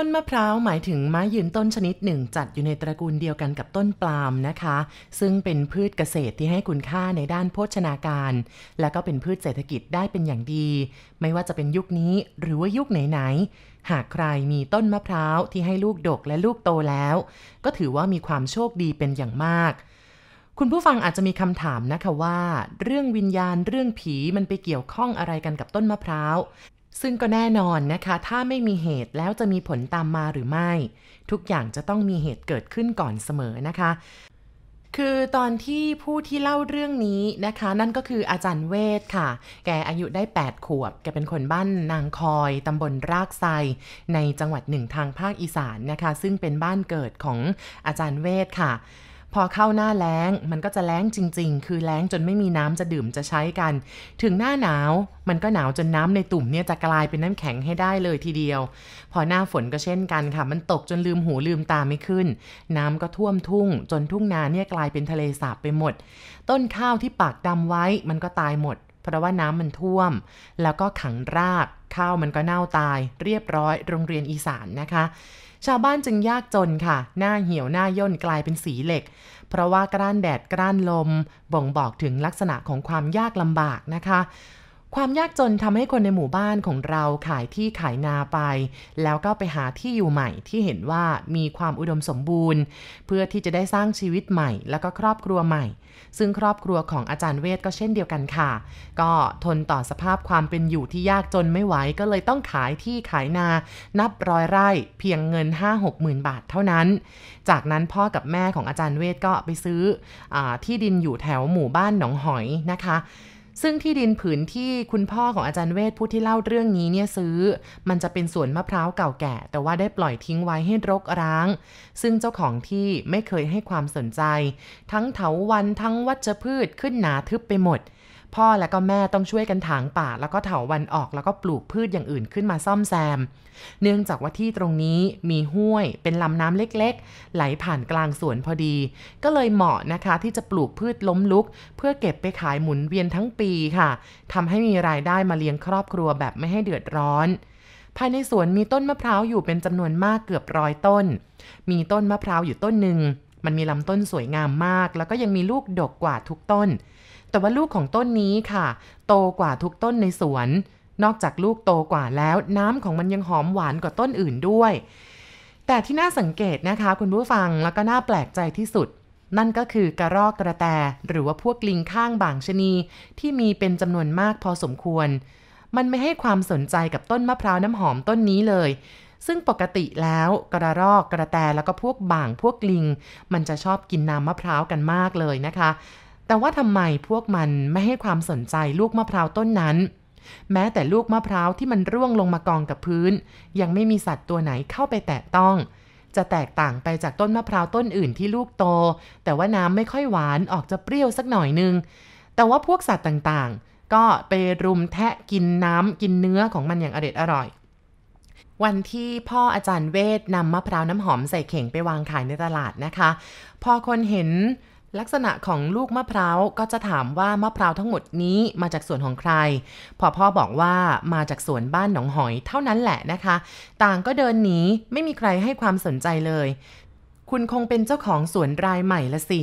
ต้นมะพร้าวหมายถึงไม้ยืนต้นชนิดหนึ่ง จัดอยู่ในตระกูลเดียวกันกับต้นปาล์มนะคะ ซึ่งเป็นพืชเกษตรที่ให้คุณค่าในด้านโภชนาการ และก็เป็นพืชเศรษฐกิจได้เป็นอย่างดี ไม่ว่าจะเป็นยุคนี้หรือว่ายุคไหนๆหากใครมีต้นมะพร้าวที่ให้ลูกดกและลูกโตแล้ว ก็ถือว่ามีความโชคดีเป็นอย่างมากคุณผู้ฟังอาจจะมีคำถามนะคะว่า เรื่องวิญญาณเรื่องผีมันไปเกี่ยวข้องอะไรกันกับต้นมะพร้าว ซึ่งก็แน่นอนนะคะ ถ้าไม่มีเหตุแล้วจะมีผลตามมาหรือไม่ ทุกอย่างจะต้องมีเหตุเกิดขึ้นก่อนเสมอนะคะ คือตอนที่ผู้ที่เล่าเรื่องนี้นะคะ นั่นก็คืออาจารย์เวทค่ะ แกอายุได้ 8 ขวบ แกเป็นคนบ้านนางคอยตำบลรากไซในจังหวัดหนึ่งทางภาคอีสานนะคะ ซึ่งเป็นบ้านเกิดของอาจารย์เวทค่ะ พอเข้าหน้าแล้งมันก็จะแล้งจริง ๆ คือแล้งจนไม่มีน้ำจะดื่มจะใช้กัน ถึงหน้าหนาวมันก็หนาวจนน้ำในตุ่มเนี่ยจะกลายเป็นน้ำแข็งให้ได้เลยทีเดียว พอหน้าฝนก็เช่นกันค่ะ มันตกจนลืมหูลืมตาไม่ขึ้น น้ำก็ท่วมทุ่ง จนทุ่งนาเนี่ยกลายเป็นทะเลสาบไปหมด ต้นข้าวที่ปากดำไว้มันก็ตายหมดเพราะว่าน้ำมันท่วม แล้วก็ขังราก ข้าวมันก็เน่าตาย เรียบร้อย โรงเรียนอีสานนะคะ ชาวบ้านจึงยากจนค่ะ หน้าเหี่ยวหน้าย่นกลายเป็นสีเหล็ก เพราะว่ากล้านแดดกล้านลม บ่งบอกถึงลักษณะของความยากลำบากนะคะ ความยากจนทำให้คนในหมู่บ้านของเราขายที่ขายนาไป แล้วก็ไปหาที่อยู่ใหม่ที่เห็นว่ามีความอุดมสมบูรณ์ เพื่อที่จะได้สร้างชีวิตใหม่ แล้วก็ครอบครัวใหม่ ซึ่งครอบครัวของอาจารย์เวทก็เช่นเดียวกันค่ะ ก็ทนต่อสภาพความเป็นอยู่ที่ยากจนไม่ไหวก็เลยต้องขายที่ขายนา นับร้อยไร่เพียงเงิน 5-6หมื่นบาทเท่านั้น จากนั้นพ่อกับแม่ของอาจารย์เวทก็ไปซื้ออที่ดินอยู่แถวหมู่บ้านหนองหอยนะคะ ซึ่งที่ดินผืนที่คุณพ่อของอาจารย์เวทผู้ที่เล่าเรื่องนี้เนี่ยซื้อ มันจะเป็นสวนมะพร้าวเก่าแก่ แต่ว่าได้ปล่อยทิ้งไว้ให้รกร้าง ซึ่งเจ้าของที่ไม่เคยให้ความสนใจ ทั้งเถาวันทั้งวัชพืชขึ้นหนาทึบไปหมด พ่อและก็แม่ต้องช่วยกันถางป่า แล้วก็เถาวันออกแล้วก็ปลูกพืชอย่างอื่นขึ้นมาซ่อมแซม เนื่องจากว่าที่ตรงนี้มีห้วยเป็นลำน้ำเล็กๆ ไหลผ่านกลางสวนพอดี ก็เลยเหมาะนะคะที่จะปลูกพืชล้มลุก เพื่อเก็บไปขายหมุนเวียนทั้งปีค่ะทำให้มีรายได้มาเลี้ยงครอบครัวแบบไม่ให้เดือดร้อนภายในสวนมีต้นมะพร้าวอยู่เป็นจำนวนมากเกือบร้อยต้น มีต้นมะพร้าวอยู่ต้นหนึ่ง มันมีลำต้นสวยงามมาก แล้วก็ยังมีลูกดกกว่าทุกต้น แต่ว่าลูกของต้นนี้ค่ะ โตกว่าทุกต้นในสวน นอกจากลูกโตกว่าแล้ว น้ำของมันยังหอมหวานกว่าต้นอื่นด้วย แต่ที่น่าสังเกตนะคะ คุณผู้ฟังแล้วก็น่าแปลกใจที่สุด นั่นก็คือกระรอกกระแต หรือว่าพวกลิงข้างบางชนี ที่มีเป็นจำนวนมากพอสมควร มันไม่ให้ความสนใจกับต้นมะพร้าวน้ำหอมต้นนี้เลยซึ่งปกติแล้วกระรอกกระแตแล้วก็พวกบ่างพวกลิง มันจะชอบกินน้ำมะพร้าวกันมากเลยนะคะ แต่ว่าทำไมพวกมันไม่ให้ความสนใจลูกมะพร้าวต้นนั้น แม้แต่ลูกมะพร้าวที่มันร่วงลงมากองกับพื้น ยังไม่มีสัตว์ตัวไหนเข้าไปแตะต้อง จะแตกต่างไปจากต้นมะพร้าวต้นอื่นที่ลูกโต แต่ว่าน้ำไม่ค่อยหวานออกจะเปรี้ยวสักหน่อยนึง แต่ว่าพวกสัตว์ต่างๆ ก็ไปรุมแทะกินน้ำกินเนื้อของมันอย่างอร็ดอร่อยวันที่พ่ออาจารย์เวทนำมะพร้าวน้ำหอมใส่เข่งไปวางขายในตลาดนะคะ พอคนเห็น ลักษณะของลูกมะพร้าวก็จะถามว่ามะพร้าวทั้งหมดนี้มาจากสวนของใคร พอพ่อบอกว่ามาจากสวนบ้านหนองหอยเท่านั้นแหละนะคะ ต่างก็เดินหนีไม่มีใครให้ความสนใจเลย คุณคงเป็นเจ้าของสวนรายใหม่ละสิ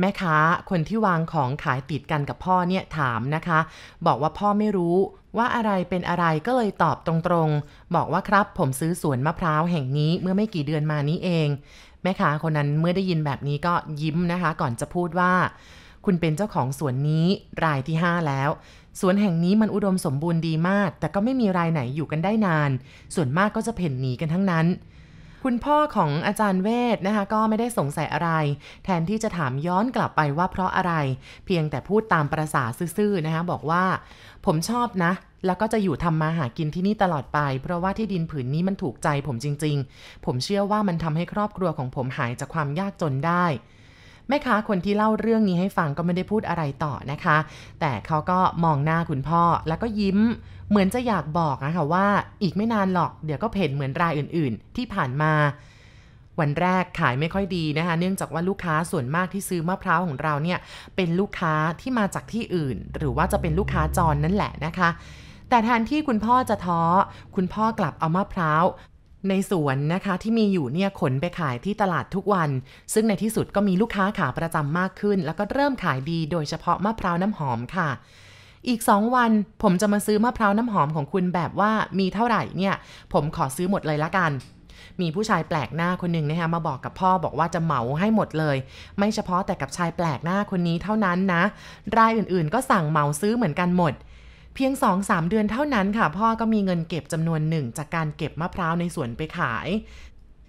แม่ค้าคนที่วางของขายติดกันกับพ่อเนี่ยถามนะคะ บอกว่าพ่อไม่รู้ว่าอะไรเป็นอะไรก็เลยตอบตรงๆ บอกว่าครับผมซื้อสวนมะพร้าวแห่งนี้เมื่อไม่กี่เดือนมานี้เอง แม่ค้าคนนั้นเมื่อได้ยินแบบนี้ก็ยิ้มนะคะ ก่อนจะพูดว่า คุณเป็นเจ้าของสวนนี้รายที่ 5 แล้วสวนแห่งนี้มันอุดมสมบูรณ์ดีมาก แต่ก็ไม่มีรายไหนอยู่กันได้นาน ส่วนมากก็จะเพ่นหนีกันทั้งนั้น คุณพ่อของอาจารย์เวทนะคะ ก็ไม่ได้สงสัยอะไร แทนที่จะถามย้อนกลับไปว่าเพราะอะไร เพียงแต่พูดตามประษาซื่อๆนะคะ บอกว่า ผมชอบนะ แล้วก็จะอยู่ทำมาหากินที่นี่ตลอดไป เพราะว่าที่ดินผืนนี้มันถูกใจผมจริง ๆ ผมเชื่อว่ามันทำให้ครอบครัวของผมหายจากความยากจนได้แม่ค้าคนที่เล่าเรื่องนี้ให้ฟังก็ไม่ได้พูดอะไรต่อนะคะ แต่เขาก็มองหน้าคุณพ่อแล้วก็ยิ้ม เหมือนจะอยากบอกนะคะว่าอีกไม่นานหรอกเดี๋ยวก็เพ่นเหมือนรายอื่นๆ ที่ผ่านมา วันแรกขายไม่ค่อยดีนะคะ เนื่องจากว่าลูกค้าส่วนมากที่ซื้อมะพร้าวของเราเนี่ยเป็นลูกค้าที่มาจากที่อื่น หรือว่าจะเป็นลูกค้าจรนนั่นแหละนะคะ แต่แทนที่คุณพ่อจะท้อ คุณพ่อกลับเอามะพร้าวในสวนนะคะที่มีอยู่เนี่ยขนไปขายที่ตลาดทุกวัน ซึ่งในที่สุดก็มีลูกค้าขาประจำมากขึ้น แล้วก็เริ่มขายดีโดยเฉพาะมะพร้าวน้ำหอมค่ะ อีกสองวันผมจะมาซื้อมะพร้าวน้ำหอมของคุณแบบว่ามีเท่าไหร่เนี่ย ผมขอซื้อหมดเลยละกัน มีผู้ชายแปลกหน้าคนหนึ่งนะคะมาบอกกับพ่อบอกว่าจะเหมาให้หมดเลย ไม่เฉพาะแต่กับชายแปลกหน้าคนนี้เท่านั้นนะ รายอื่นๆ ก็สั่งเหมาซื้อเหมือนกันหมด พียง 2-3 เดือนเท่านั้นค่ะ พ่อก็มีเงินเก็บจำนวนหนึ่งจากการเก็บมะพร้าวในสวนไปขาย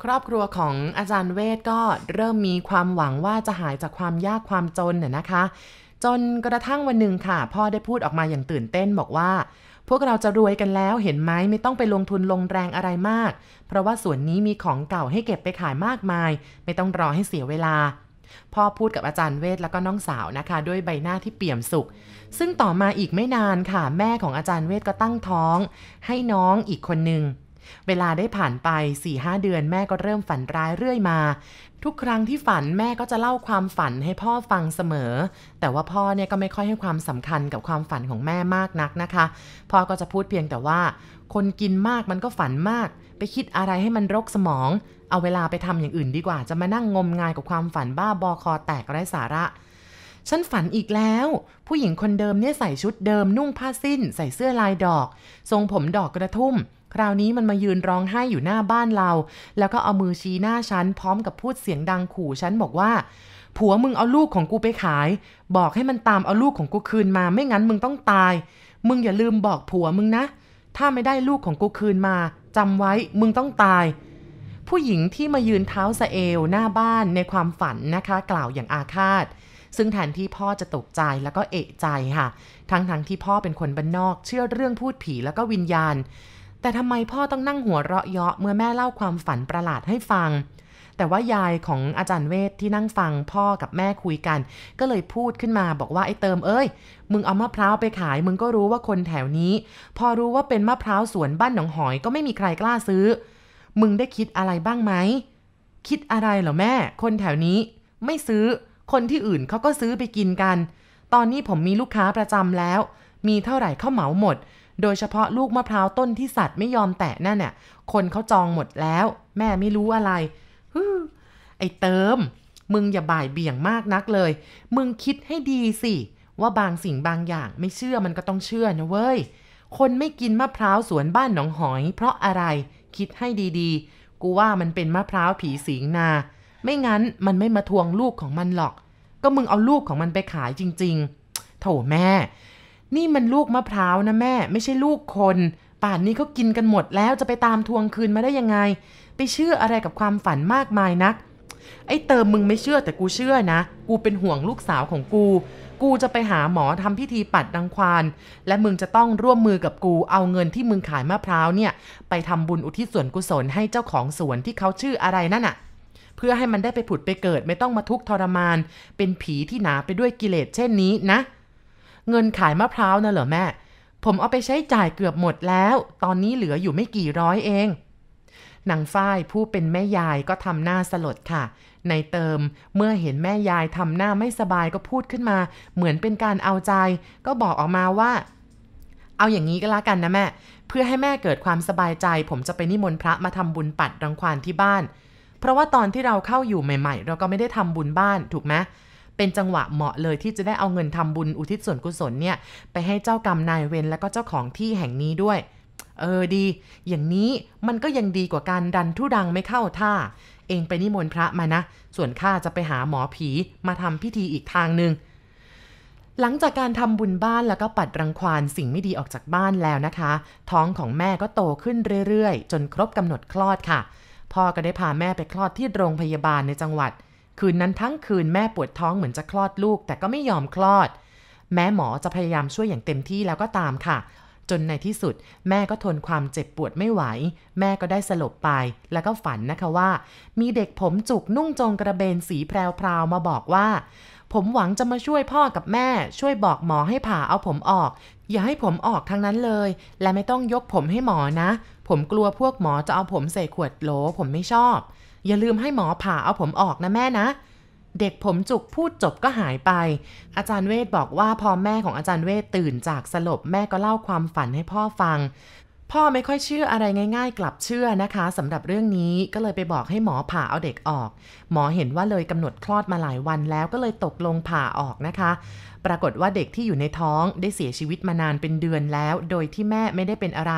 ครอบครัวของอาจารย์เวทก็เริ่มมีความหวังว่าจะหายจากความยากความจนน่ยนะคะ จนกระทั่งวันหนึ่งค่ะ พ่อได้พูดออกมาอย่างตื่นเต้นบอกว่า พวกเราจะรวยกันแล้วเห็นไหมไม่ต้องไปลงทุนลงแรงอะไรมาก เพราะว่าสวนนี้มีของเก่าให้เก็บไปขายมากมาย ไม่ต้องรอให้เสียเวลา พ่อพูดกับอาจารย์เวทแล้วก็น้องสาวนะคะ ด้วยใบหน้าที่เปี่ยมสุข ซึ่งต่อมาอีกไม่นานค่ะ แม่ของอาจารย์เวทก็ตั้งท้อง ให้น้องอีกคนหนึ่งเวลาได้ผ่านไป4-5เดือนแม่ก็เริ่มฝันร้ายเรื่อยมา ทุกครั้งที่ฝันแม่ก็จะเล่าความฝันให้พ่อฟังเสมอ แต่ว่าพ่อเนี่ยก็ไม่ค่อยให้ความสำคัญกับความฝันของแม่มากนักนะคะ พ่อก็จะพูดเพียงแต่ว่า คนกินมากมันก็ฝันมาก ไปคิดอะไรให้มันรกสมอง เอาเวลาไปทำอย่างอื่นดีกว่า จะมานั่งงมงายกับความฝันบ้าบอคอแตกไร้สาระ ฉันฝันอีกแล้ว ผู้หญิงคนเดิมเนี่ยใส่ชุดเดิมนุ่งผ้าสิ้น ใส่เสื้อลายดอก ทรงผมดอกกระทุ่ม คราวนี้มันมายืนร้องไห้อยู่หน้าบ้านเรา แล้วก็เอามือชี้หน้าฉันพร้อมกับพูดเสียงดังขู่ฉันบอกว่าผัวมึงเอาลูกของกูไปขาย บอกให้มันตามเอาลูกของกูคืนมาไม่งั้นมึงต้องตาย มึงอย่าลืมบอกผัวมึงนะ ถ้าไม่ได้ลูกของกูคืนมาจำไว้มึงต้องตาย ผู้หญิงที่มายืนเท้าสะเอวหน้าบ้านในความฝันนะคะ กล่าวอย่างอาฆาต ซึ่งแทนที่พ่อจะตกใจแล้วก็เอะใจค่ะ ทั้งทั้งที่พ่อเป็นคนบ้านนอก เชื่อเรื่องพูดผีแล้วก็วิญญาณ แต่ทำไมพ่อต้องนั่งหัวเราะเยาะเมื่อแม่เล่าความฝันประหลาดให้ฟัง แต่ว่ายายของอาจารย์เวทที่นั่งฟังพ่อกับแม่คุยกัน ก็เลยพูดขึ้นมาบอกว่าไอ้เติมเอ้ย มึงเอามะพร้าวไปขาย มึงก็รู้ว่าคนแถวนี้ พอรู้ว่าเป็นมะพร้าวสวนบ้านหนองหอยก็ไม่มีใครกล้าซื้อ มึงได้คิดอะไรบ้างไหม คิดอะไรเหรอแม่ คนแถวนี้ไม่ซื้อ คนที่อื่นเขาก็ซื้อไปกินกัน ตอนนี้ผมมีลูกค้าประจำแล้ว มีเท่าไหร่เข้าเหมาหมด โดยเฉพาะลูกมะพร้าวต้นที่สัตว์ไม่ยอมแตะนั่นน่ะ คนเขาจองหมดแล้ว แม่ไม่รู้อะไรฮึไอเติม มึงอย่าบ่ายเบี่ยงมากนักเลย มึงคิดให้ดีสิ ว่าบางสิ่งบางอย่างไม่เชื่อมันก็ต้องเชื่อนะเว้ย คนไม่กินมะพร้าวสวนบ้านหนองหอย เพราะอะไร คิดให้ดีๆ กูว่ามันเป็นมะพร้าวผีสิงนา ไม่งั้นมันไม่มาทวงลูกของมันหรอก ก็มึงเอาลูกของมันไปขายจริง ๆ โถแม่ นี่มันลูกมะพร้าวนะแม่ ไม่ใช่ลูกคน ป่านนี้เขากินกันหมดแล้วจะไปตามทวงคืนมาได้ยังไง ไปเชื่ออะไรกับความฝันมากมายนัก ไอ้เติมมึงไม่เชื่อแต่กูเชื่อนะ กูเป็นห่วงลูกสาวของกู กูจะไปหาหมอทำพิธีปัดรังควานและมึงจะต้องร่วมมือกับกูเอาเงินที่มึงขายมะพร้าวเนี่ยไปทำบุญอุทิศส่วนกุศลให้เจ้าของสวนที่เขาชื่ออะไรนั่นน่ะเพื่อให้มันได้ไปผุดไปเกิดไม่ต้องมาทุกข์ทรมาน เป็นผีที่หนาไปด้วยกิเลสเช่นนี้นะ เงินขายมะพร้าวน่ะเหรอแม่ ผมเอาไปใช้จ่ายเกือบหมดแล้ว ตอนนี้เหลืออยู่ไม่กี่ร้อยเองนางฝ้ายผู้เป็นแม่ยายก็ทำหน้าสลดค่ะ ในเติมเมื่อเห็นแม่ยายทำหน้าไม่สบายก็พูดขึ้นมา เหมือนเป็นการเอาใจ ก็บอกออกมาว่า เอาอย่างนี้ก็แล้วกันนะแม่ เพื่อให้แม่เกิดความสบายใจ ผมจะไปนิมนต์พระมาทำบุญปัดรังควานที่บ้าน เพราะว่าตอนที่เราเข้าอยู่ใหม่ ๆ เราก็ไม่ได้ทำบุญบ้านถูกไหมเป็นจังหวะเหมาะเลยที่จะได้เอาเงินทำบุญอุทิศส่วนกุศลเนี่ย ไปให้เจ้ากรรมนายเวรและก็เจ้าของที่แห่งนี้ด้วยเออดี อย่างนี้มันก็ยังดีกว่าการดันทุรังไม่เข้าท่า เองไปนิมนต์พระมานะ ส่วนข้าจะไปหาหมอผีมาทำพิธีอีกทางหนึ่งหลังจากการทำบุญบ้านแล้วก็ปัดรังควานสิ่งไม่ดีออกจากบ้านแล้วนะคะ ท้องของแม่ก็โตขึ้นเรื่อยๆ จนครบกำหนดคลอดค่ะ พ่อก็ได้พาแม่ไปคลอดที่โรงพยาบาลในจังหวัด คืนนั้นทั้งคืนแม่ปวดท้องเหมือนจะคลอดลูก แต่ก็ไม่ยอมคลอด แม้หมอจะพยายามช่วยอย่างเต็มที่แล้วก็ตามค่ะ จนในที่สุด แม่ก็ทนความเจ็บปวดไม่ไหว แม่ก็ได้สลบไปแล้วก็ฝันนะคะว่า มีเด็กผมจุกนุ่งจงกระเบนสีแพรวๆมาบอกว่า ผมหวังจะมาช่วยพ่อกับแม่ ช่วยบอกหมอให้ผ่าเอาผมออก อย่าให้ผมออกทั้งนั้นเลย และไม่ต้องยกผมให้หมอนะ ผมกลัวพวกหมอจะเอาผมใส่ขวดโหลผมไม่ชอบ อย่าลืมให้หมอผ่าเอาผมออกนะแม่นะ เด็กผมจุกพูดจบก็หายไป อาจารย์เวทบอกว่าพอแม่ของอาจารย์เวทตื่นจากสลบแม่ก็เล่าความฝันให้พ่อฟัง พ่อไม่ค่อยเชื่ออะไรง่าย ๆ กลับเชื่อนะคะสำหรับเรื่องนี้ก็เลยไปบอกให้หมอผ่าเอาเด็กออก หมอเห็นว่าเลยกำหนดคลอดมาหลายวันแล้วก็เลยตกลงผ่าออกนะคะ ปรากฏว่าเด็กที่อยู่ในท้องได้เสียชีวิตมานานเป็นเดือนแล้ว โดยที่แม่ไม่ได้เป็นอะไร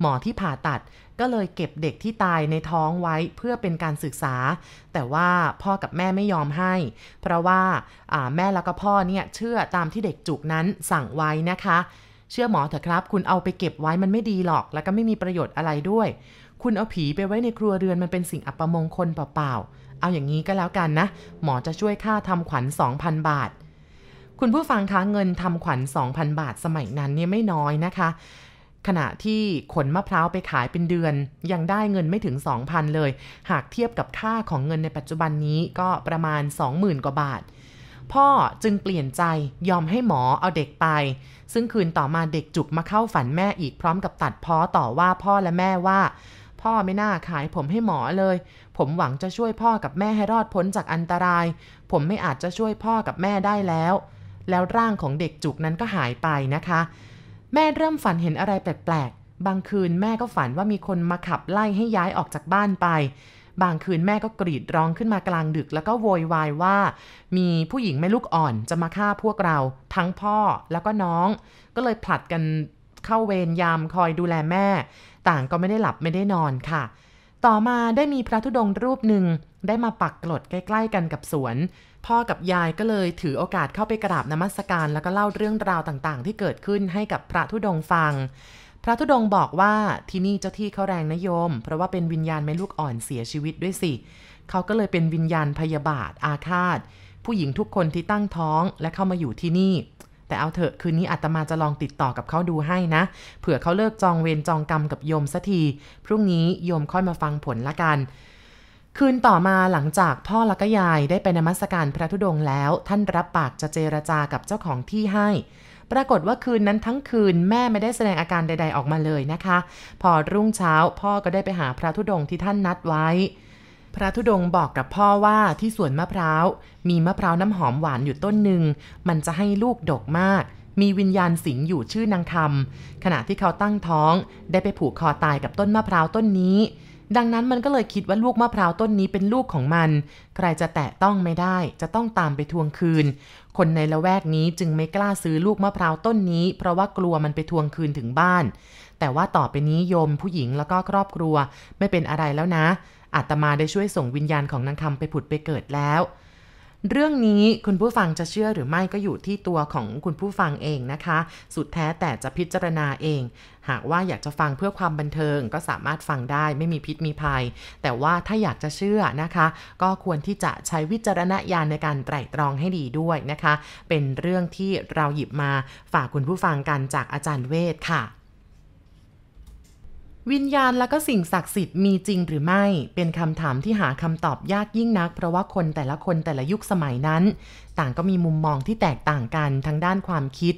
หมอที่ผ่าตัดก็เลยเก็บเด็กที่ตายในท้องไว้เพื่อเป็นการศึกษา แต่ว่าพ่อกับแม่ไม่ยอมให้ เพราะว่าแม่แล้วก็พ่อเนี่ยเชื่อตามที่เด็กจุกนั้นสั่งไว้นะคะ เชื่อหมอเถอะครับ คุณเอาไปเก็บไว้มันไม่ดีหรอก แล้วก็ไม่มีประโยชน์อะไรด้วย คุณเอาผีไปไว้ในครัวเรือนมันเป็นสิ่งอัปมงคลเปล่าๆ เอาอย่างนี้ก็แล้วกันนะ หมอจะช่วยค่าทำขวัญ 2,000 บาทคุณผู้ฟังคะเงินทำขวัญ 2,000 บาทสมัยนั้นเนี่ยไม่น้อยนะคะ ขณะที่ขนมะพร้าวไปขายเป็นเดือน ยังได้เงินไม่ถึง 2,000 เลย หากเทียบกับค่าของเงินในปัจจุบันนี้ก็ประมาณ 20,000 กว่าบาท พ่อจึงเปลี่ยนใจยอมให้หมอเอาเด็กไป ซึ่งคืนต่อมาเด็กจุกมาเข้าฝันแม่อีกพร้อมกับตัดพ้อต่อว่าพ่อและแม่ว่า พ่อไม่น่าขายผมให้หมอเลย ผมหวังจะช่วยพ่อกับแม่ให้รอดพ้นจากอันตราย ผมไม่อาจจะช่วยพ่อกับแม่ได้แล้ว แล้วร่างของเด็กจุกนั้นก็หายไปนะคะ แม่เริ่มฝันเห็นอะไรแปลกๆ บางคืนแม่ก็ฝันว่ามีคนมาขับไล่ให้ย้ายออกจากบ้านไป บางคืนแม่ก็กรีดร้องขึ้นมากลางดึก แล้วก็โวยวายว่า มีผู้หญิงแม่ลูกอ่อนจะมาฆ่าพวกเรา ทั้งพ่อแล้วก็น้อง ก็เลยผลัดกันเข้าเวรยามคอยดูแลแม่ ต่างก็ไม่ได้หลับไม่ได้นอนค่ะ ต่อมาได้มีพระธุดงค์รูปหนึ่งได้มาปักกลดใกล้ ๆ กันกับสวน พ่อกับยายก็เลยถือโอกาสเข้าไปกราบนมัสการ แล้วก็เล่าเรื่องราวต่างๆ ที่เกิดขึ้นให้กับพระธุดงฟัง พระธุดงบอกว่าที่นี่เจ้าที่เขาแรงนะโยม เพราะว่าเป็นวิญญาณแม่ลูกอ่อนเสียชีวิตด้วยสิ เขาก็เลยเป็นวิญญาณพยาบาทอาฆาต ผู้หญิงทุกคนที่ตั้งท้องและเข้ามาอยู่ที่นี่ แต่เอาเถอะคืนนี้อาตมาจะลองติดต่อกับเขาดูให้นะ เผื่อเขาเลิกจองเวรจองกรรมกับโยมสักทีพรุ่งนี้โยมค่อยมาฟังผลละกัน คืนต่อมาหลังจากพ่อและก็ยายได้ไปนมัสการพระธุดงแล้ว ท่านรับปากจะเจรจากับเจ้าของที่ให้ ปรากฏว่าคืนนั้นทั้งคืนแม่ไม่ได้แสดงอาการใด ๆออกมาเลยนะคะ พอรุ่งเช้าพ่อก็ได้ไปหาพระธุดงค์ที่ท่านนัดไว้ พระธุดงค์บอกกับพ่อว่าที่สวนมะพร้าว มีมะพร้าวน้ำหอมหวานอยู่ต้นหนึ่งมันจะให้ลูกดกมากมีวิญญาณสิงอยู่ชื่อนางธรรม ขณะที่เขาตั้งท้อง ได้ไปผูกคอตายกับต้นมะพร้าวต้นนี้ ดังนั้นมันก็เลยคิดว่าลูกมะพร้าวต้นนี้เป็นลูกของมัน ใครจะแตะต้องไม่ได้ จะต้องตามไปทวงคืน คนในละแวกนี้จึงไม่กล้าซื้อลูกมะพร้าวต้นนี้ เพราะว่ากลัวมันไปทวงคืนถึงบ้าน แต่ว่าต่อไปนี้โยมผู้หญิงแล้วก็ครอบครัว ไม่เป็นอะไรแล้วนะอาตมาได้ช่วยส่งวิญญาณของนางคำไปผุดไปเกิดแล้ว เรื่องนี้คุณผู้ฟังจะเชื่อหรือไม่ก็อยู่ที่ตัวของคุณผู้ฟังเองนะคะ สุดแท้แต่จะพิจารณาเอง หากว่าอยากจะฟังเพื่อความบันเทิงก็สามารถฟังได้ไม่มีพิษมีภัย แต่ว่าถ้าอยากจะเชื่อนะคะ ก็ควรที่จะใช้วิจารณญาณในการไตร่ตรองให้ดีด้วยนะคะ เป็นเรื่องที่เราหยิบมาฝากคุณผู้ฟังกันจากอาจารย์เวทค่ะ วิญญาณและก็สิ่งศักดิ์สิทธิ์มีจริงหรือไม่ เป็นคำถามที่หาคำตอบยากยิ่งนัก เพราะว่าคนแต่ละคนแต่ละยุคสมัยนั้น ต่างก็มีมุมมองที่แตกต่างกันทั้งด้านความคิด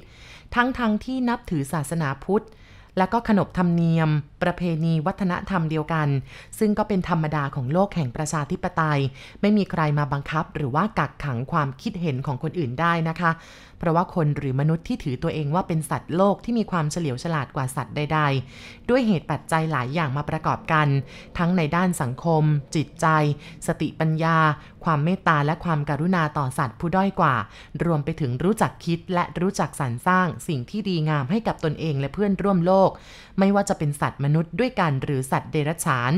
ทั้งทั้งที่นับถือศาสนาพุทธ และก็ขนบธรรมเนียม ประเพณีวัฒนธรรมเดียวกัน ซึ่งก็เป็นธรรมดาของโลกแห่งประชาธิปไตย ไม่มีใครมาบังคับหรือว่ากักขังความคิดเห็นของคนอื่นได้นะคะ เพราะว่าคนหรือมนุษย์ที่ถือตัวเองว่าเป็นสัตว์โลกที่มีความเฉลียวฉลาดกว่าสัตว์ใดๆ ด้วยเหตุปัจจัยหลายอย่างมาประกอบกัน ทั้งในด้านสังคม จิตใจ สติปัญญา ความเมตตาและความการุณาต่อสัตว์ผู้ด้อยกว่า รวมไปถึงรู้จักคิดและรู้จักสรรสร้างสิ่งที่ดีงามให้กับตนเองและเพื่อนร่วมโลกไม่ว่าจะเป็นสัตว์มนุษย์ด้วยกันหรือสัตว์เดรัจฉาน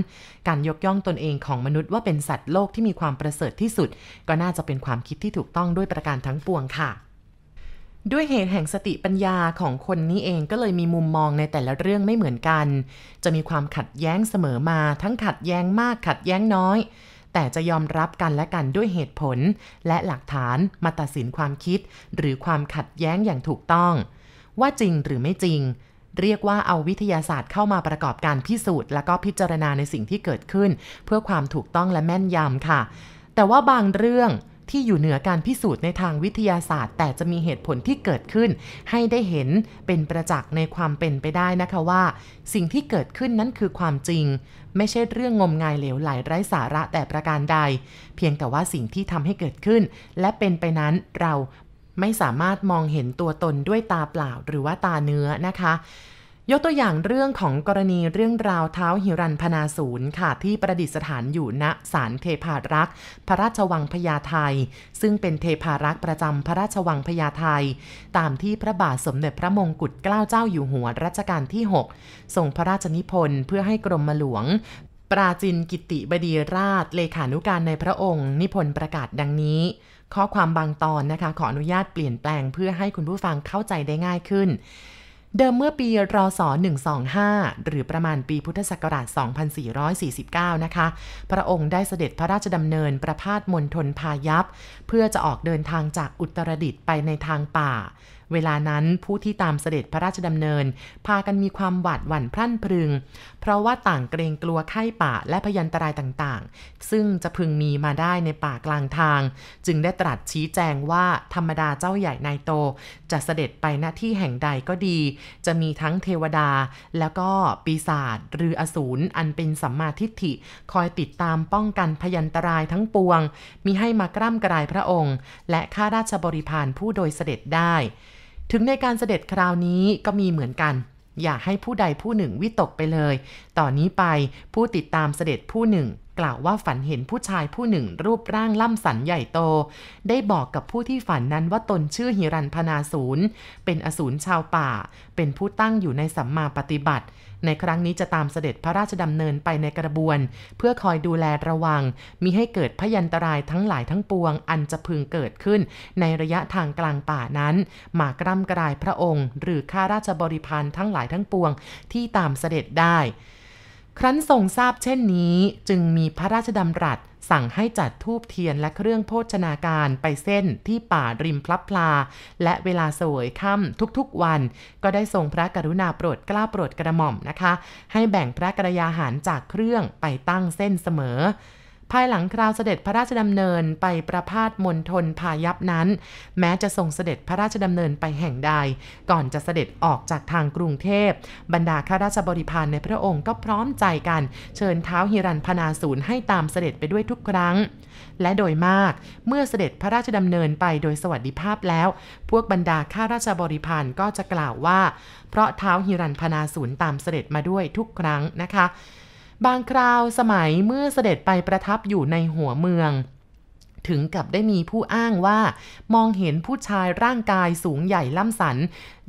การยกย่องตนเองของมนุษย์ว่าเป็นสัตว์โลกที่มีความประเสริฐที่สุด ก็น่าจะเป็นความคิดที่ถูกต้องด้วยประการทั้งปวงค่ะด้วยเหตุแห่งสติปัญญาของคนนี้เองก็เลยมีมุมมองในแต่ละเรื่องไม่เหมือนกัน จะมีความขัดแย้งเสมอมาทั้งขัดแย้งมากขัดแย้งน้อย แต่จะยอมรับกันและกันด้วยเหตุผล และหลักฐานมาตัดสินความคิด หรือความขัดแย้งอย่างถูกต้อง ว่าจริงหรือไม่จริง เรียกว่าเอาวิทยาศาสตร์เข้ามาประกอบการพิสูจน์ และก็พิจารณาในสิ่งที่เกิดขึ้น เพื่อความถูกต้องและแม่นยำค่ะ แต่ว่าบางเรื่องที่อยู่เหนือการพิสูจน์ในทางวิทยาศาสตร์ แต่จะมีเหตุผลที่เกิดขึ้น ให้ได้เห็นเป็นประจักษ์ในความเป็นไปได้นะคะว่า สิ่งที่เกิดขึ้นนั้นคือความจริง ไม่ใช่เรื่องงมงายเหลวไหลไร้สาระแต่ประการใด เพียงแต่ว่าสิ่งที่ทำให้เกิดขึ้น และเป็นไปนั้นเรา ไม่สามารถมองเห็นตัวตนด้วยตาเปล่าหรือว่าตาเนื้อนะคะ ยกตัวอย่างเรื่องของกรณีเรื่องราวเท้าหิรันพนาศูนย์ค่ะ ที่ประดิษฐานอยู่ณศาลเทพารักษ์ พระราชวังพญาไทซึ่งเป็นเทพารักษ์ประจำพระราชวังพญาไทตามที่พระบาทสมเด็จพระมงกุฎเกล้าเจ้าอยู่หัวรัชกาลที่6ส่งพระราชนิพนธ์เพื่อให้กรมหลวงปราจินกิติบดีราช เลขานุการในพระองค์ นิพนธ์ประกาศดังนี้ ข้อความบางตอนนะคะขออนุญาตเปลี่ยนแปลงเพื่อให้คุณผู้ฟังเข้าใจได้ง่ายขึ้น เดิมเมื่อปีรศ 125 หรือประมาณปีพุทธศักราช 2449 นะคะ พระองค์ได้เสด็จพระราชดำเนินประพาสมณฑลพายัพ เพื่อจะออกเดินทางจากอุตรดิตถ์ไปในทางป่าเวลานั้นผู้ที่ตามเสด็จพระราชดำเนิน พากันมีความหวาดหวั่นพรั่นพรึง เพราะว่าต่างเกรงกลัวไข้ป่าและพยันตรายต่างๆ ซึ่งจะพึงมีมาได้ในป่ากลางทาง จึงได้ตรัสชี้แจงว่าธรรมดาเจ้าใหญ่นายโต จะเสด็จไปณที่แห่งใดก็ดี จะมีทั้งเทวดา แล้วก็ปีศาจหรืออสูรอันเป็นสัมมาทิฏฐิคอยติดตามป้องกันพยันตรายทั้งปวงมีให้มากร่ำกรายพระองค์ และข้าราชบริพารผู้โดยเสด็จได้ ถึงในการเสด็จคราวนี้ก็มีเหมือนกัน อย่าให้ผู้ใดผู้หนึ่งวิตกไปเลย ต่อนนี้ไปผู้ติดตามเสด็จผู้หนึ่ง กล่าวว่าฝันเห็นผู้ชายผู้หนึ่งรูปร่างล่ำสันใหญ่โต ได้บอกกับผู้ที่ฝันนั้นว่าตนชื่อหิรันพนาศูนย์เป็นอสูรชาวป่า เป็นผู้ตั้งอยู่ในสัมมาปฏิบัติ ในครั้งนี้จะตามเสด็จพระราชดำเนินไปในกระบวน เพื่อคอยดูแลระวัง มิให้เกิดพยันตรายทั้งหลายทั้งปวง อันจะพึงเกิดขึ้น ในระยะทางกลางป่านั้นมากร่ำกรายพระองค์ หรือข้าราชบริพารทั้งหลายทั้งปวงที่ตามเสด็จได้ ครั้นทรงทราบเช่นนี้จึงมีพระราชดำรัสสั่งให้จัดทูบเทียนและเครื่องโภชนาการไปเส้นที่ป่าริมพลับพลา และเวลาสวยค่ำทุกๆวัน ก็ได้ทรงพระกรุณาโปรดกล้าโปรดกระหม่อมนะคะ ให้แบ่งพระกระยาหารจากเครื่องไปตั้งเส้นเสมอ ภายหลังคราวเสด็จพระราชดำเนินไปประพาสมณฑลพายัพนั้น แม้จะทรงเสด็จพระราชดำเนินไปแห่งใด ก่อนจะเสด็จออกจากทางกรุงเทพ บรรดาข้าราชบริพารในพระองค์ก็พร้อมใจกัน เชิญเท้าฮิรันพนาศูนย์ให้ตามเสด็จไปด้วยทุกครั้ง และโดยมากเมื่อเสด็จพระราชดำเนินไปโดยสวัสดิภาพแล้ว พวกบรรดาข้าราชบริพารก็จะกล่าวว่า เพราะเท้าฮิรันพนาศูนย์ตามเสด็จมาด้วยทุกครั้งนะคะ บางคราวสมัยเมื่อเสด็จไปประทับอยู่ในหัวเมือง ถึงกับได้มีผู้อ้างว่า มองเห็นผู้ชายร่างกายสูงใหญ่ล่ำสัน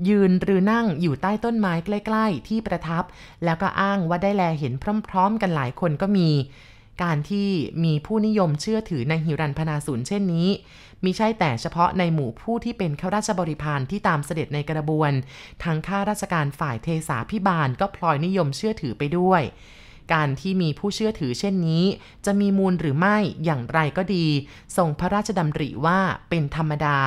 ยืนหรือนั่งอยู่ใต้ต้นไม้ใกล้ๆ ที่ประทับ แล้วก็อ้างว่าได้แลเห็นพร้อมๆ กันหลายคนก็มีการที่มีผู้นิยมเชื่อถือในหิรันพนาศูนย์เช่นนี้มิใช่แต่เฉพาะในหมู่ผู้ที่เป็นข้าราชบริพารที่ตามเสด็จในกระบวนทางข้าราชการฝ่ายเทสาพิบาลก็พลอยนิยมเชื่อถือไปด้วย การที่มีผู้เชื่อถือเช่นนี้ จะมีมูลหรือไม่อย่างไรก็ดีทรงพระราชดำริว่าเป็นธรรมดา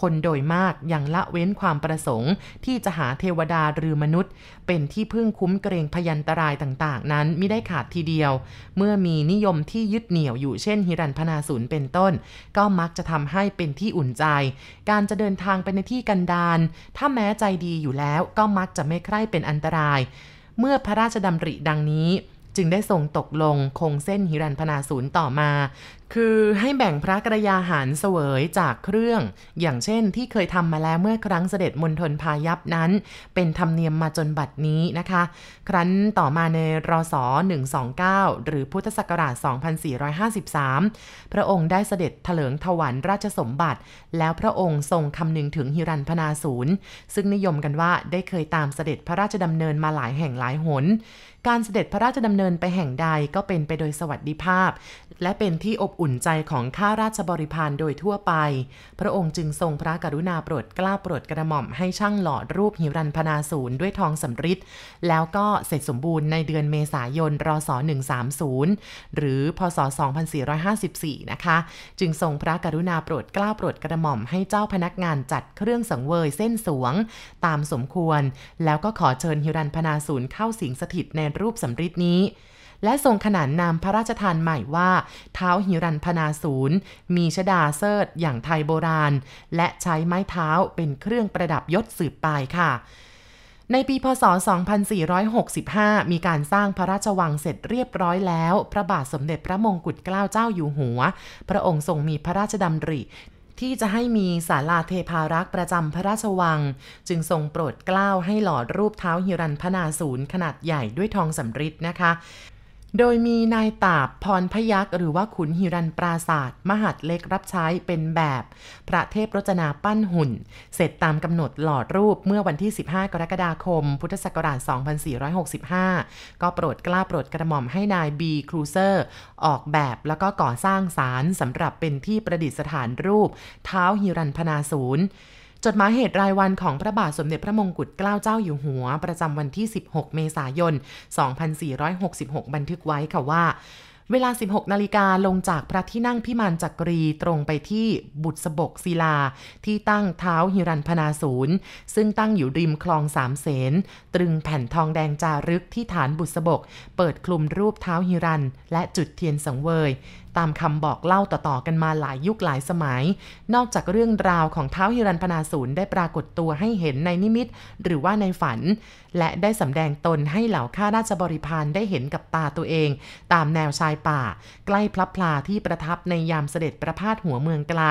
คนโดยมากยังละเว้นความประสงค์ ที่จะหาเทวดาหรือมนุษย์ เป็นที่พึ่งคุ้มเกรงพยันตรายต่างๆ นั้นไม่ได้ขาดทีเดียว เมื่อมีนิยมที่ยึดเหนี่ยวอยู่เช่นฮิรันพนาศูนย์เป็นต้น ก็มักจะทำให้เป็นที่อุ่นใจ การจะเดินทางไปในที่กันดารถ้าแม้ใจดีอยู่แล้วก็มักจะไม่ใคร่เป็นอันตราย เมื่อพระราชดำริดังนี้ จึงได้ทรงตกลงคงเส้นหิรันพนาศูนย์ต่อมา คือให้แบ่งพระกระยาหารเสวยจากเครื่อง อย่างเช่นที่เคยทำมาแล้วเมื่อครั้งเสด็จมณฑลพายัพนั้น เป็นธรรมเนียมมาจนบัดนี้นะคะ ครั้นต่อมาในรศ129 หรือพุทธศักราช 2453 พระองค์ได้เสด็จถลิงถวันราชสมบัติ แล้วพระองค์ทรงคำนึงถึงฮิรันพนาศูนย์ซึ่งนิยมกันว่าได้เคยตามเสด็จพระราชดำเนินมาหลายแห่งหลายหน การเสด็จพระราชดำเนินไปแห่งใดก็เป็นไปโดยสวัสดิภาพ และเป็นที่อบอุ่นใจของข้าราชบริพารโดยทั่วไป พระองค์จึงทรงพระกรุณาโปรดกล้าโปรดกระหม่อมให้ช่างหล่อรูปหิรันพนาศูนย์ด้วยทองสำริดแล้วก็เสร็จสมบูรณ์ในเดือนเมษายนรศ130 หรือพศ 2454 นะคะ จึงทรงพระกรุณาโปรดกล้าโปรดกระหม่อมให้เจ้าพนักงานจัดเครื่องสังเวยเส้นสวง ตามสมควร แล้วก็ขอเชิญหิรันพนาศูนย์เข้าสิงสถิตในรูปสำริดนี้ และทรงขนานนามพระราชทานใหม่ว่า เท้าหิรันพนาศูนย์มีชดาเซิร์อย่างไทยโบราณ และใช้ไม้เท้าเป็นเครื่องประดับยศสืบไปค่ะในปีพศ 2465 มีการสร้างพระราชวังเสร็จเรียบร้อยแล้ว พระบาทสมเด็จพระมงกุฎเกล้าเจ้าอยู่หัว พระองค์ทรงมีพระราชดำริ ที่จะให้มีศาลาเทพารักษ์ประจำพระราชวัง จึงทรงโปรดเกล้าให้หล่อรูปเท้าหิรันพนาศูนย์ขนาดใหญ่ด้วยทองสำริดนะคะ โดยมีนายตาบพรพยักษ์หรือว่าขุนหิรันปราศาสตร์ มหัดเล็กรับใช้เป็นแบบ พระเทพรจนาปั้นหุ่น เสร็จตามกำหนดหล่อรูปเมื่อวันที่ 15 กรกฎาคม พุทธศักราช 2465 ก็โปรดกล้าโปรดกระหม่อมให้นายบีครูเซอร์ ออกแบบแล้วก็ก่อสร้างศาลสำหรับเป็นที่ประดิษฐานรูป เท้าหิรันพนาศูนย์ จดหมายเหตุรายวันของพระบาทสมเด็จพระมงกุฎเกล้าเจ้าอยู่หัว ประจำวันที่ 16 เมษายน 2466 บันทึกไว้ค่ะว่าเวลา 16 นาฬิกาลงจากพระที่นั่งพิมานจักรีตรงไปที่บุตรสบกศิลา ที่ตั้งเท้าหิรันพนาศูนย์ ซึ่งตั้งอยู่ริมคลองสามเสน ตรึงแผ่นทองแดงจารึกที่ฐานบุตรสบก เปิดคลุมรูปเท้าหิรัน และจุดเทียนสังเวย ตามคำบอกเล่าต่อๆกันมาหลายยุคหลายสมัย นอกจากเรื่องราวของเท้าฮิรันพนาศูนย์ได้ปรากฏตัวให้เห็นในนิมิต หรือว่าในฝัน และได้สำแดงตนให้เหล่าข้าราชบริพารได้เห็นกับตาตัวเอง ตามแนวชายป่า ใกล้พลับพลาที่ประทับในยามเสด็จประพาสหัวเมืองไกล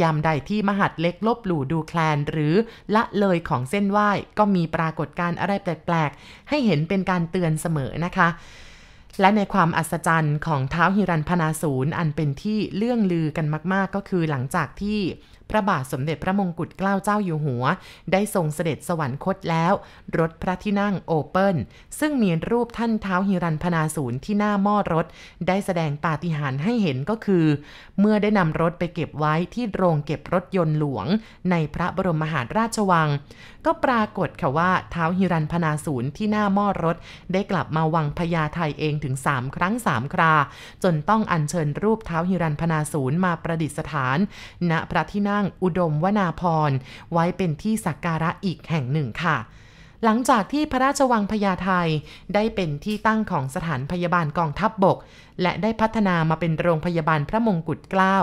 ยามใดที่มหัดเล็กลบหลู่ดูแคลน หรือละเลยของเส้นไหว้ก็มีปรากฏการอะไรแปลกๆให้เห็นเป็นการเตือนเสมอนะคะ และในความอัศจรรย์ของเท้าฮิรันพนาศูนย์อันเป็นที่เลื่องลือกันมาก ๆ ก็คือหลังจากที่ พระบาทสมเด็จพระมงกุฎเกล้าเจ้าอยู่หัว ได้ทรงเสด็จสวรรคตแล้ว รถพระที่นั่งโอเปิลซึ่งมีรูปท่านเท้าฮิรันพนาศูนย์ที่หน้าหม้อรถ ได้แสดงปาฏิหาริย์ให้เห็นก็คือ เมื่อได้นำรถไปเก็บไว้ที่โรงเก็บรถยนต์หลวง ในพระบรมมหาราชวัง ก็ปรากฏค่ะว่าเท้าฮิรันพนาศูนย์ที่หน้าหม้อรถ ได้กลับมาวังพญาไทเองถึง 3 ครั้ง 3 ครา จนต้องอัญเชิญรูปเท้าฮิรันพนาศูนย์มาประดิษฐาน ณพระที่นั่งอุดมวนาพร ไว้เป็นที่สักการะอีกแห่งหนึ่งค่ะ หลังจากที่พระราชวังพญาไทได้เป็นที่ตั้งของสถานพยาบาลกองทัพบบกและได้พัฒนามาเป็นโรงพยาบาลพระมงกุฎเกล้า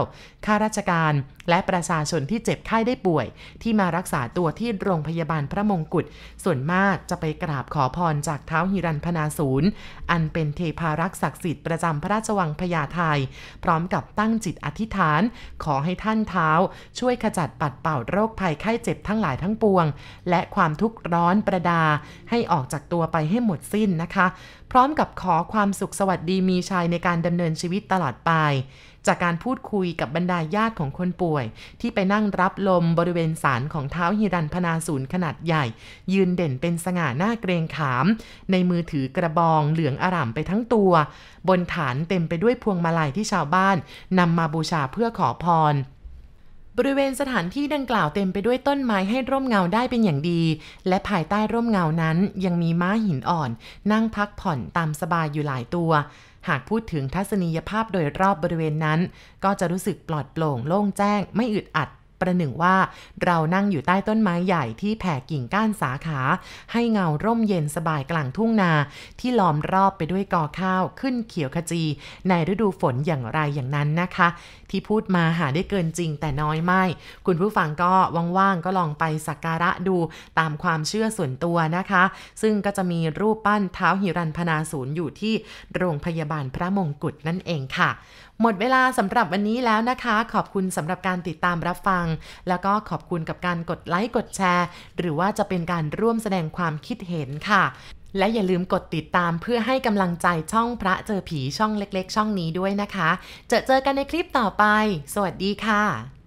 ข้าราชการและประชาชนที่เจ็บไข้ได้ป่วย ที่มารักษาตัวที่โรงพยาบาลพระมงกุฎ ส่วนมากจะไปกราบขอพรจากเท้าหิรันพนาศูนย์ อันเป็นเทพารักษ์ศักดิ์สิทธิ์ประจำพระราชวังพญาไทย พร้อมกับตั้งจิตอธิษฐาน ขอให้ท่านเท้า ช่วยขจัดปัดเป่าโรคภัยไข้เจ็บทั้งหลายทั้งปวง และความทุกข์ร้อนประดา ให้ออกจากตัวไปให้หมดสิ้นนะคะ พร้อมกับขอความสุขสวัสดีมีชัยในการดำเนินชีวิตตลอดไป จากการพูดคุยกับบรรดาญาติของคนป่วย ที่ไปนั่งรับลมบริเวณศาลของเท้าฮิรันพนาศูนย์ขนาดใหญ่ ยืนเด่นเป็นสง่าหน้าเกรงขาม ในมือถือกระบองเหลืองอร่ามไปทั้งตัว บนฐานเต็มไปด้วยพวงมาลัยที่ชาวบ้านนำมาบูชาเพื่อขอพรบริเวณสถานที่ดังกล่าวเต็มไปด้วยต้นไม้ให้ร่มเงาได้เป็นอย่างดี และภายใต้ร่มเงานั้นยังมีม้าหินอ่อน นั่งพักผ่อนตามสบายอยู่หลายตัว หากพูดถึงทัศนียภาพโดยรอบบริเวณนั้น ก็จะรู้สึกปลอดโปร่งโล่งแจ้ง ไม่อึดอัด ประหนึ่งว่าเรานั่งอยู่ใต้ต้นไม้ใหญ่ที่แผ่กิ่งก้านสาขา ให้เงาร่มเย็นสบายกลางทุ่งนา ที่ล้อมรอบไปด้วยกอข้าวขึ้นเขียวขจี ในฤดูฝนอย่างไรอย่างนั้นนะคะ ที่พูดมาหาได้เกินจริงแต่น้อยไม่ คุณผู้ฟังก็ว่างๆก็ลองไปสักการะดูตามความเชื่อส่วนตัวนะคะ ซึ่งก็จะมีรูปปั้นเท้าหิรันพนาศูนย์อยู่ที่โรงพยาบาลพระมงกุฎนั่นเองค่ะ หมดเวลาสำหรับวันนี้แล้วนะคะ ขอบคุณสำหรับการติดตามรับฟัง แล้วก็ขอบคุณกับการกดไลค์กดแชร์ หรือว่าจะเป็นการร่วมแสดงความคิดเห็นค่ะและอย่าลืมกดติดตามเพื่อให้กำลังใจช่องพระเจอผีช่องเล็กๆ ช่องนี้ด้วยนะคะ เจอเจอกันในคลิปต่อไป สวัสดีค่ะ